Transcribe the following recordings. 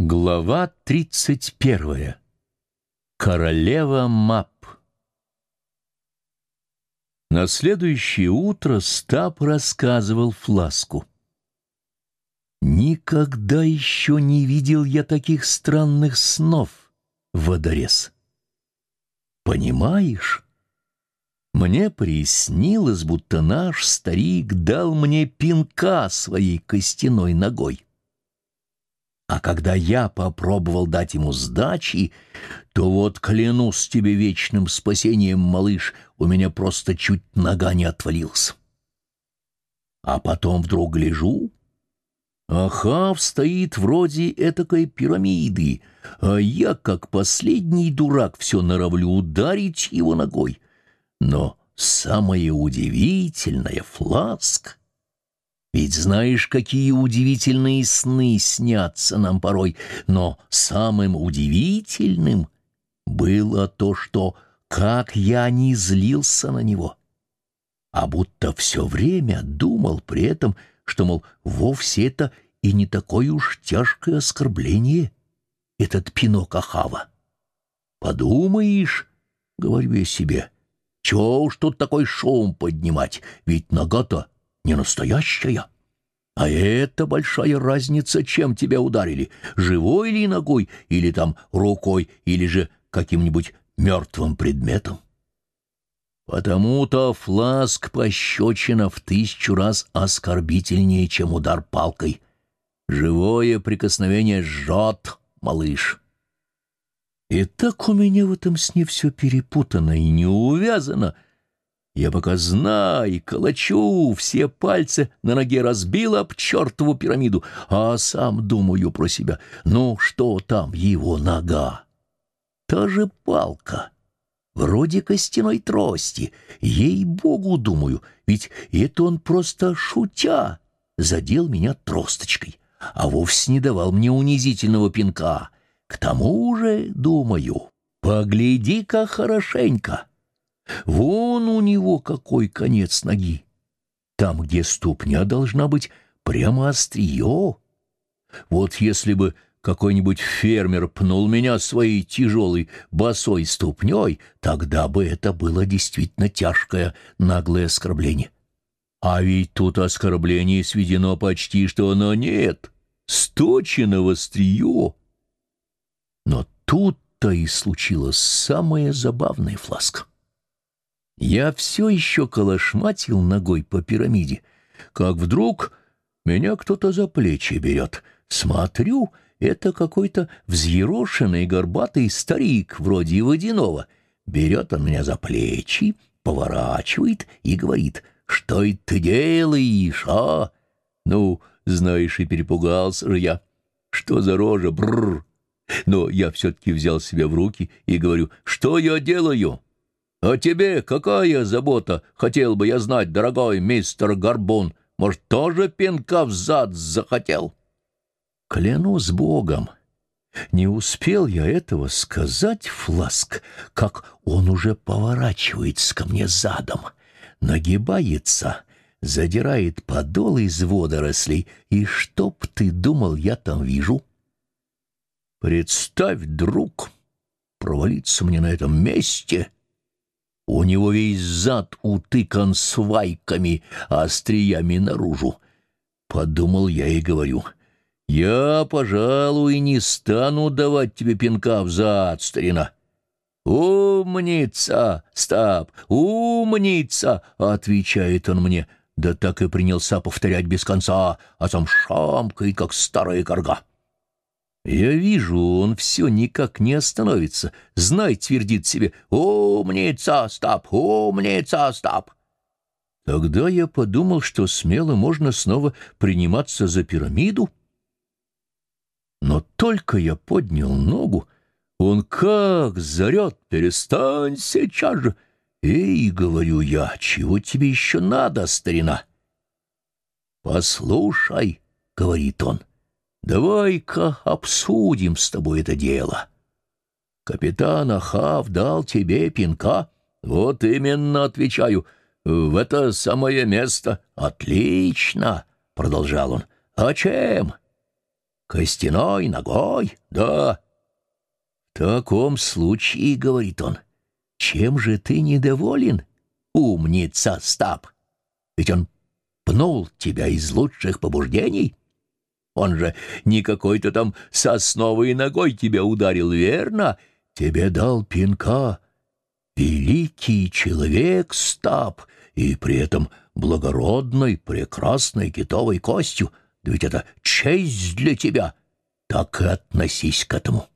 Глава 31. Королева Мап. На следующее утро Стаб рассказывал Фласку. «Никогда еще не видел я таких странных снов, водорез. Понимаешь, мне приснилось, будто наш старик дал мне пинка своей костяной ногой». А когда я попробовал дать ему сдачи, то вот, клянусь тебе вечным спасением, малыш, у меня просто чуть нога не отвалилась. А потом вдруг гляжу, Ахав стоит вроде этакой пирамиды, а я, как последний дурак, все норовлю ударить его ногой. Но самое удивительное, Фласк, ведь знаешь, какие удивительные сны снятся нам порой, но самым удивительным было то, что как я не злился на него, а будто все время думал при этом, что, мол, вовсе это и не такое уж тяжкое оскорбление, этот пинок Ахава. Подумаешь, — говорю я себе, — чего уж тут такой шум поднимать, ведь нога-то не настоящая. А это большая разница, чем тебя ударили, живой ли ногой, или там рукой, или же каким-нибудь мертвым предметом. Потому-то фласк пощечина в тысячу раз оскорбительнее, чем удар палкой. Живое прикосновение жжет, малыш. И так у меня в этом сне все перепутано и не увязано — я пока знай, калачу, все пальцы на ноге разбил об чертову пирамиду, а сам думаю про себя, ну что там его нога? Та же палка, вроде костяной трости, ей-богу, думаю, ведь это он просто шутя задел меня тросточкой, а вовсе не давал мне унизительного пинка. К тому же, думаю, погляди-ка хорошенько, Вон у него какой конец ноги. Там, где ступня должна быть прямо острие. Вот если бы какой-нибудь фермер пнул меня своей тяжелой босой ступней, тогда бы это было действительно тяжкое наглое оскорбление. А ведь тут оскорбление сведено почти что оно нет, сточено в острие. Но тут-то и случилось самое забавное, Фласк. Я все еще колошматил ногой по пирамиде, как вдруг меня кто-то за плечи берет. Смотрю, это какой-то взъерошенный горбатый старик, вроде водяного. Берет он меня за плечи, поворачивает и говорит, «Что это ты делаешь, а?» Ну, знаешь, и перепугался же я. Что за рожа, бррр! Но я все-таки взял себя в руки и говорю, «Что я делаю?» «А тебе какая забота, хотел бы я знать, дорогой мистер Горбун? Может, тоже пинка в зад захотел?» Клянусь Богом, не успел я этого сказать, Фласк, как он уже поворачивается ко мне задом, нагибается, задирает подол из водорослей, и чтоб ты думал, я там вижу? Представь, друг, провалиться мне на этом месте — у него весь зад утыкан свайками, остриями наружу. Подумал я и говорю, я, пожалуй, не стану давать тебе пинка в зад, старина. «Умница, Стаб, умница!» — отвечает он мне. Да так и принялся повторять без конца, а сам шамкает, как старая корга. Я вижу, он все никак не остановится. Знай, твердит себе, «Умница, Стаб! Умница, Стаб!» Тогда я подумал, что смело можно снова приниматься за пирамиду. Но только я поднял ногу, он как зарет, перестань сейчас же. «Эй, — говорю я, — чего тебе еще надо, старина?» «Послушай, — говорит он, Давай-ка обсудим с тобой это дело. Капитан Ахав дал тебе пинка? Вот именно, отвечаю, в это самое место. Отлично, продолжал он. А чем? костяной ногой, да. В таком случае, — говорит он, — чем же ты недоволен, умница Стаб? Ведь он пнул тебя из лучших побуждений. Он же не какой-то там сосновой ногой тебя ударил, верно? Тебе дал пинка. Великий человек Стаб, и при этом благородной, прекрасной китовой костью. Да ведь это честь для тебя. Так и относись к этому.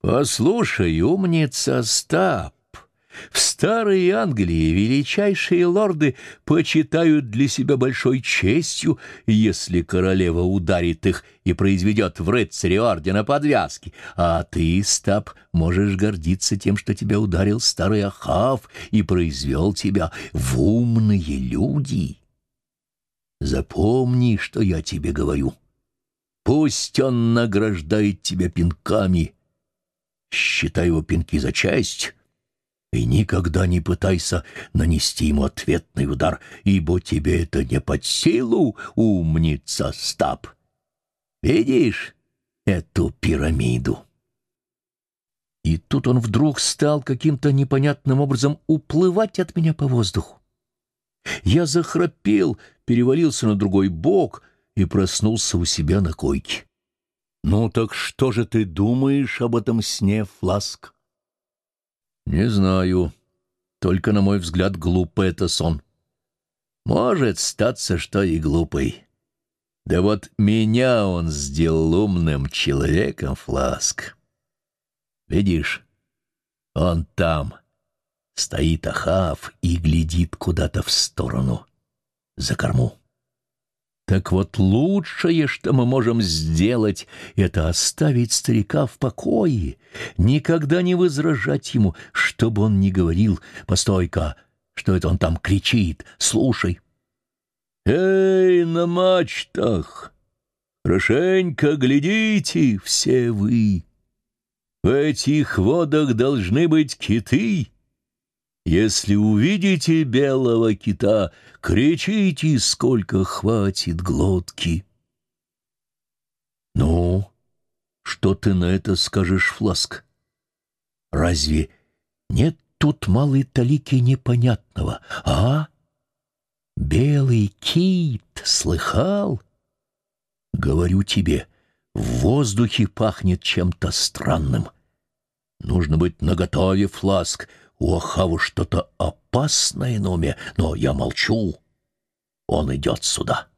Послушай, умница Стаб, в старой Англии величайшие лорды почитают для себя большой честью, если королева ударит их и произведет в рыцаре ордена подвязки, а ты, Стаб, можешь гордиться тем, что тебя ударил старый Ахав и произвел тебя в умные люди. Запомни, что я тебе говорю. Пусть он награждает тебя пинками. Считай его пинки за честь» и никогда не пытайся нанести ему ответный удар, ибо тебе это не под силу, умница Стаб. Видишь эту пирамиду?» И тут он вдруг стал каким-то непонятным образом уплывать от меня по воздуху. Я захрапел, перевалился на другой бок и проснулся у себя на койке. «Ну так что же ты думаешь об этом сне, Фласк?» «Не знаю. Только, на мой взгляд, глупый это сон. Может статься, что и глупый. Да вот меня он сделал умным человеком, Фласк. Видишь, он там, стоит Ахав и глядит куда-то в сторону, за корму. Так вот лучшее, что мы можем сделать, это оставить старика в покое, никогда не возражать ему, чтобы он не говорил. Постой-ка, что это он там кричит? Слушай. Эй, на мачтах! Хорошенько глядите все вы! В этих водах должны быть киты. Если увидите белого кита, кричите, сколько хватит глотки. Ну, что ты на это скажешь, Фласк? Разве нет тут малой талики непонятного, а? Белый кит, слыхал? Говорю тебе, в воздухе пахнет чем-то странным. Нужно быть наготове, Фласк, у Ахава что-то опасное на уме, но я молчу. Он идет сюда.